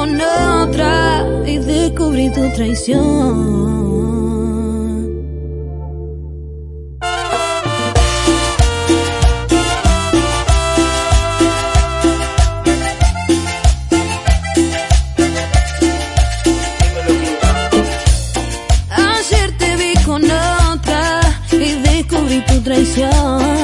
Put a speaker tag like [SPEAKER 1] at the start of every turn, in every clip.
[SPEAKER 1] Con Otra y descubrí tu traición, ayer te vi con otra y descubrí tu traición.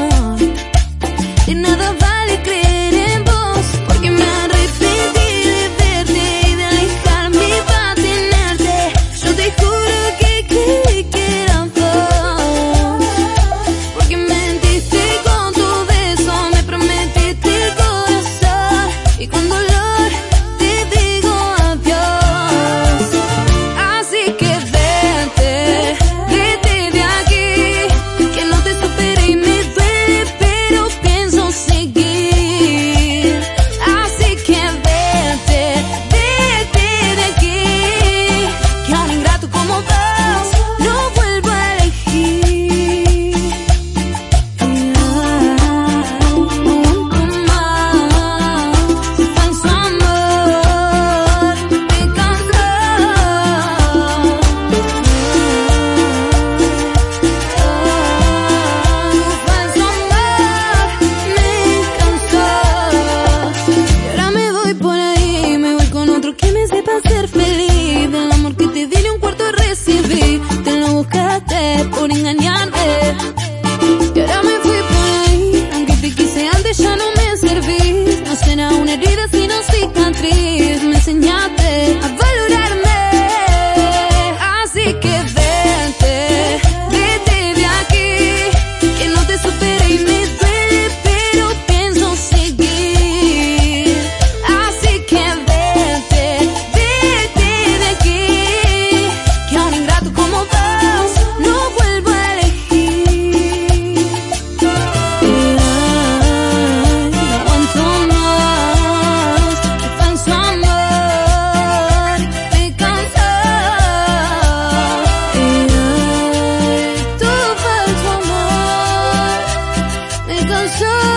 [SPEAKER 1] para ser feliz. Del amor que te di ni un cuarto recibí. Te lo buscaste por engañarme. Y ahora me fui por ahí. Aunque te quise antes, ya no me servís. No será una herida sino cicatriz. Me enseñaste. so